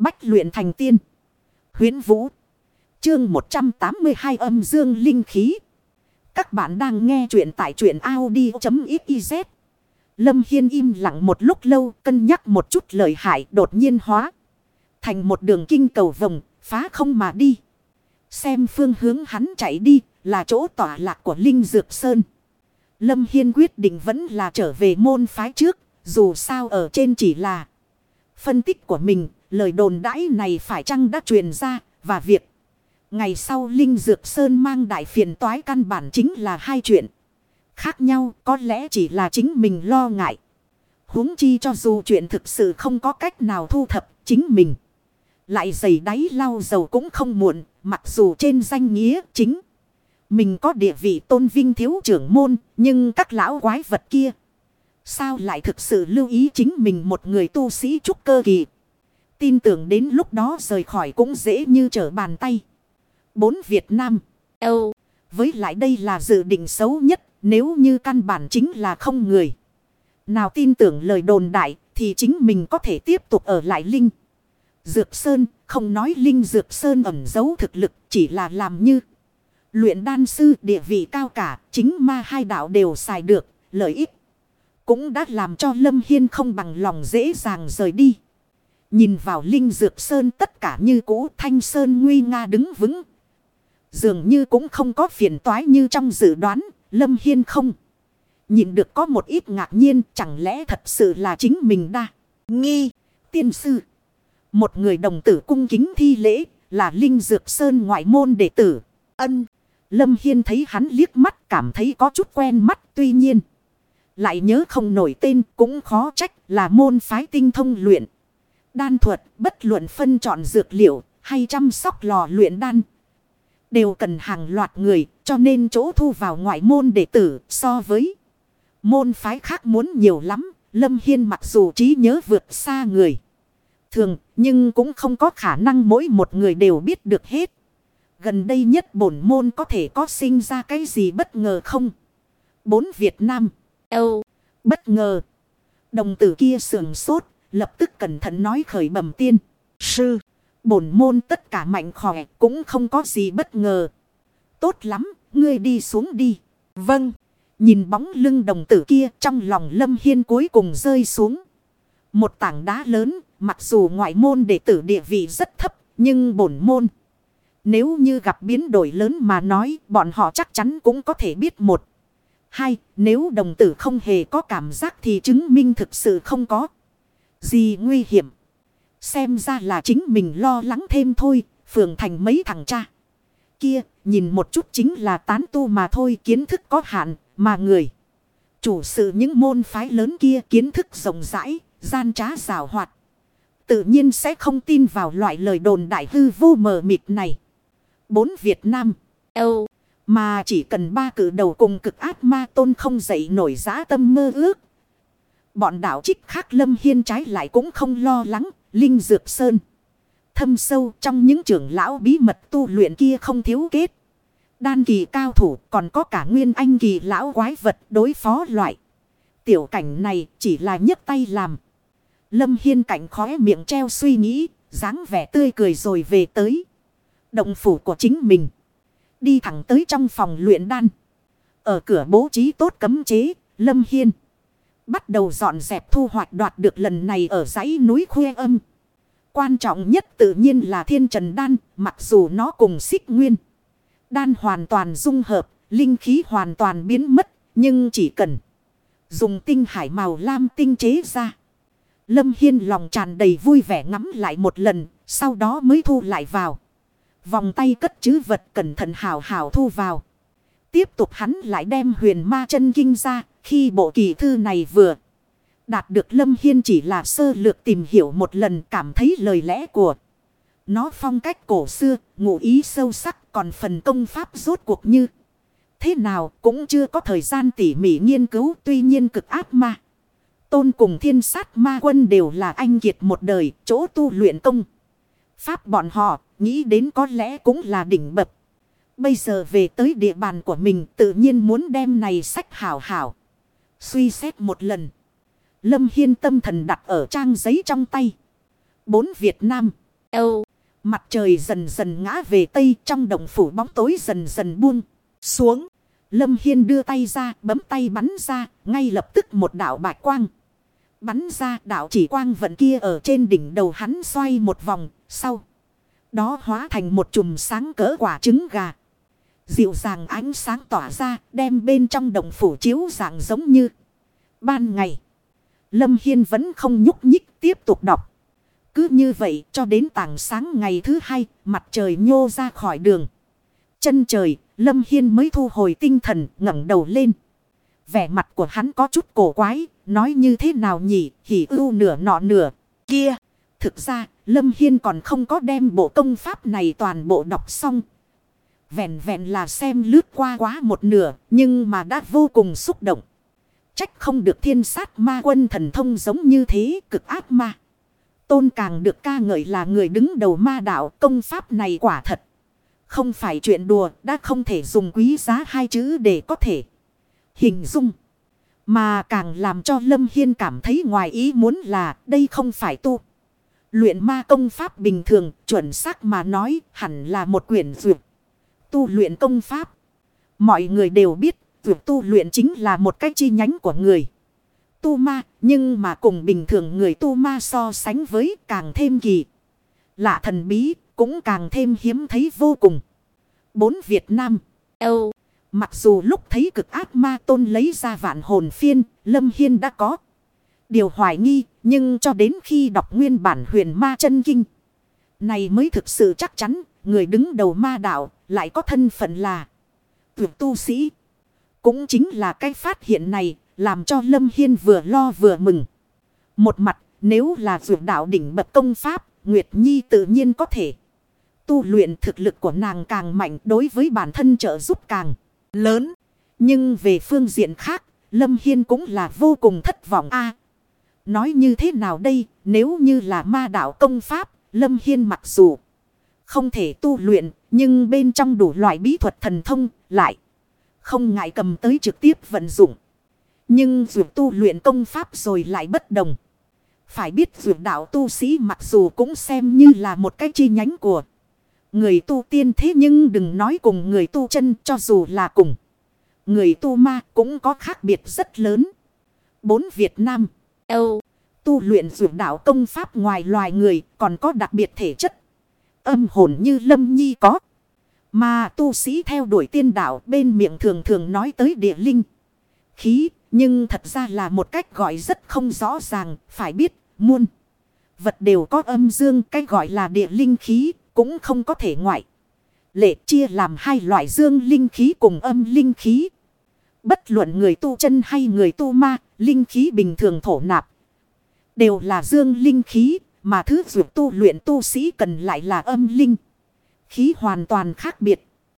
Bách luyện thành tiên. Huyến Vũ. Chương 182 âm dương linh khí. Các bạn đang nghe truyện tại truyện Audi.xyz. Lâm Hiên im lặng một lúc lâu, cân nhắc một chút lời hại đột nhiên hóa. Thành một đường kinh cầu vòng phá không mà đi. Xem phương hướng hắn chạy đi, là chỗ tỏa lạc của Linh Dược Sơn. Lâm Hiên quyết định vẫn là trở về môn phái trước. Dù sao ở trên chỉ là phân tích của mình. Lời đồn đãi này phải chăng đã truyền ra. Và việc ngày sau Linh Dược Sơn mang đại phiền toái căn bản chính là hai chuyện. Khác nhau, có lẽ chỉ là chính mình lo ngại. huống chi cho dù chuyện thực sự không có cách nào thu thập, chính mình. Lại giày đáy lau dầu cũng không muộn. Mặc dù trên danh nghĩa chính. Mình có địa vị tôn vinh thiếu trưởng môn. Nhưng các lão quái vật kia. Sao lại thực sự lưu ý chính mình một người tu sĩ trúc cơ kỳ. Tin tưởng đến lúc đó rời khỏi cũng dễ như trở bàn tay. Bốn Việt Nam. Âu. Với lại đây là dự định xấu nhất. Nếu như căn bản chính là không người. Nào tin tưởng lời đồn đại. Thì chính mình có thể tiếp tục ở lại Linh. Dược Sơn. Không nói Linh Dược Sơn ẩn giấu thực lực. Chỉ là làm như. Luyện đan sư địa vị cao cả. Chính ma hai đạo đều xài được. Lợi ích. Cũng đã làm cho Lâm Hiên không bằng lòng dễ dàng rời đi. Nhìn vào Linh Dược Sơn tất cả như cũ, Thanh Sơn nguy nga đứng vững. Dường như cũng không có phiền toái như trong dự đoán. Lâm Hiên không. Nhìn được có một ít ngạc nhiên. Chẳng lẽ thật sự là chính mình đa. Nghi. Tiên sư. Một người đồng tử cung kính thi lễ. Là Linh Dược Sơn ngoại môn đệ tử. Ân. Lâm Hiên thấy hắn liếc mắt. Cảm thấy có chút quen mắt. Tuy nhiên. Lại nhớ không nổi tên. Cũng khó trách là môn phái tinh thông luyện. Đan thuật bất luận phân chọn dược liệu hay chăm sóc lò luyện đan. Đều cần hàng loạt người cho nên chỗ thu vào ngoại môn đệ tử so với môn phái khác muốn nhiều lắm. Lâm Hiên mặc dù trí nhớ vượt xa người. Thường nhưng cũng không có khả năng mỗi một người đều biết được hết. Gần đây nhất bổn môn có thể có sinh ra cái gì bất ngờ không? Bốn Việt Nam. Âu. Bất ngờ. Đồng tử kia sườn sốt Lập tức cẩn thận nói khởi bẩm tiên. Sư. Bổn môn tất cả mạnh khỏe cũng không có gì bất ngờ. Tốt lắm. Ngươi đi xuống đi. Vâng. Nhìn bóng lưng đồng tử kia trong lòng lâm hiên cuối cùng rơi xuống. Một tảng đá lớn. Mặc dù ngoại môn đệ tử địa vị rất thấp. Nhưng bổn môn. Nếu như gặp biến đổi lớn mà nói. Bọn họ chắc chắn cũng có thể biết một. Hai. Nếu đồng tử không hề có cảm giác thì chứng minh thực sự không có gì nguy hiểm. Xem ra là chính mình lo lắng thêm thôi. Phường thành mấy thằng cha. Kia nhìn một chút chính là tán tu mà thôi kiến thức có hạn mà người. Chủ sự những môn phái lớn kia kiến thức rộng rãi, gian trá rào hoạt. Tự nhiên sẽ không tin vào loại lời đồn đại hư vô mờ mịt này. Bốn Việt Nam, Âu, mà chỉ cần ba cử đầu cùng cực ác ma tôn không dậy nổi giá tâm mơ ước. Bọn đảo trích khác lâm hiên trái lại cũng không lo lắng. Linh Dược Sơn. Thâm sâu trong những trưởng lão bí mật tu luyện kia không thiếu kết. Đan kỳ cao thủ còn có cả nguyên anh kỳ lão quái vật đối phó loại. Tiểu cảnh này chỉ là nhấc tay làm. Lâm Hiên cảnh khóe miệng treo suy nghĩ, dáng vẻ tươi cười rồi về tới. Động phủ của chính mình. Đi thẳng tới trong phòng luyện đan. Ở cửa bố trí tốt cấm chế, Lâm Hiên. Bắt đầu dọn dẹp thu hoạch đoạt được lần này ở dãy núi khuê âm. Quan trọng nhất tự nhiên là thiên trần đan, mặc dù nó cùng xích nguyên. Đan hoàn toàn dung hợp, linh khí hoàn toàn biến mất, nhưng chỉ cần dùng tinh hải màu lam tinh chế ra. Lâm Hiên lòng tràn đầy vui vẻ ngắm lại một lần, sau đó mới thu lại vào. Vòng tay cất chứ vật cẩn thận hào hào thu vào. Tiếp tục hắn lại đem huyền ma chân kinh ra, khi bộ kỳ thư này vừa đạt được Lâm Hiên chỉ là sơ lược tìm hiểu một lần cảm thấy lời lẽ của. Nó phong cách cổ xưa, ngụ ý sâu sắc còn phần công pháp rốt cuộc như. Thế nào cũng chưa có thời gian tỉ mỉ nghiên cứu tuy nhiên cực ác ma. Tôn cùng thiên sát ma quân đều là anh kiệt một đời chỗ tu luyện công. Pháp bọn họ nghĩ đến có lẽ cũng là đỉnh bậc. Bây giờ về tới địa bàn của mình tự nhiên muốn đem này sách hảo hảo. Suy xét một lần. Lâm Hiên tâm thần đặt ở trang giấy trong tay. Bốn Việt Nam. Âu. Mặt trời dần dần ngã về tây trong đồng phủ bóng tối dần dần buông xuống. Lâm Hiên đưa tay ra bấm tay bắn ra ngay lập tức một đạo bạch quang. Bắn ra đạo chỉ quang vận kia ở trên đỉnh đầu hắn xoay một vòng sau. Đó hóa thành một chùm sáng cỡ quả trứng gà. Dịu dàng ánh sáng tỏa ra đem bên trong đồng phủ chiếu dạng giống như ban ngày. Lâm Hiên vẫn không nhúc nhích tiếp tục đọc. Cứ như vậy cho đến tảng sáng ngày thứ hai, mặt trời nhô ra khỏi đường. Chân trời, Lâm Hiên mới thu hồi tinh thần, ngẩng đầu lên. Vẻ mặt của hắn có chút cổ quái, nói như thế nào nhỉ, hỉ ưu nửa nọ nửa, kia. Thực ra, Lâm Hiên còn không có đem bộ công pháp này toàn bộ đọc xong. Vẹn vẹn là xem lướt qua quá một nửa, nhưng mà đã vô cùng xúc động. Trách không được thiên sát ma quân thần thông giống như thế cực ác ma. Tôn càng được ca ngợi là người đứng đầu ma đạo công pháp này quả thật. Không phải chuyện đùa đã không thể dùng quý giá hai chữ để có thể hình dung. Mà càng làm cho Lâm Hiên cảm thấy ngoài ý muốn là đây không phải tu. Luyện ma công pháp bình thường chuẩn xác mà nói hẳn là một quyển dược. Tu luyện công pháp. Mọi người đều biết Việc tu luyện chính là một cách chi nhánh của người. Tu ma, nhưng mà cùng bình thường người tu ma so sánh với càng thêm kỳ. Lạ thần bí, cũng càng thêm hiếm thấy vô cùng. Bốn Việt Nam. Âu. Mặc dù lúc thấy cực ác ma tôn lấy ra vạn hồn phiên, Lâm Hiên đã có. Điều hoài nghi, nhưng cho đến khi đọc nguyên bản huyền ma chân kinh. Này mới thực sự chắc chắn, người đứng đầu ma đạo, lại có thân phận là tuyệt tu sĩ. Cũng chính là cái phát hiện này, làm cho Lâm Hiên vừa lo vừa mừng. Một mặt, nếu là dược đạo đỉnh bậc công pháp, Nguyệt Nhi tự nhiên có thể. Tu luyện thực lực của nàng càng mạnh đối với bản thân trợ giúp càng lớn. Nhưng về phương diện khác, Lâm Hiên cũng là vô cùng thất vọng a Nói như thế nào đây, nếu như là ma đạo công pháp, Lâm Hiên mặc dù không thể tu luyện nhưng bên trong đủ loại bí thuật thần thông lại. Không ngại cầm tới trực tiếp vận dụng. Nhưng vượt tu luyện công pháp rồi lại bất đồng. Phải biết vượt đạo tu sĩ mặc dù cũng xem như là một cái chi nhánh của người tu tiên thế nhưng đừng nói cùng người tu chân cho dù là cùng. Người tu ma cũng có khác biệt rất lớn. Bốn Việt Nam. Âu. Tu luyện vượt đạo công pháp ngoài loài người còn có đặc biệt thể chất. Âm hồn như Lâm Nhi có. Mà tu sĩ theo đuổi tiên đạo bên miệng thường thường nói tới địa linh. Khí, nhưng thật ra là một cách gọi rất không rõ ràng, phải biết, muôn. Vật đều có âm dương, cách gọi là địa linh khí, cũng không có thể ngoại. Lệ chia làm hai loại dương linh khí cùng âm linh khí. Bất luận người tu chân hay người tu ma, linh khí bình thường thổ nạp. Đều là dương linh khí, mà thứ dược tu luyện tu sĩ cần lại là âm linh khí hoàn toàn khác biệt.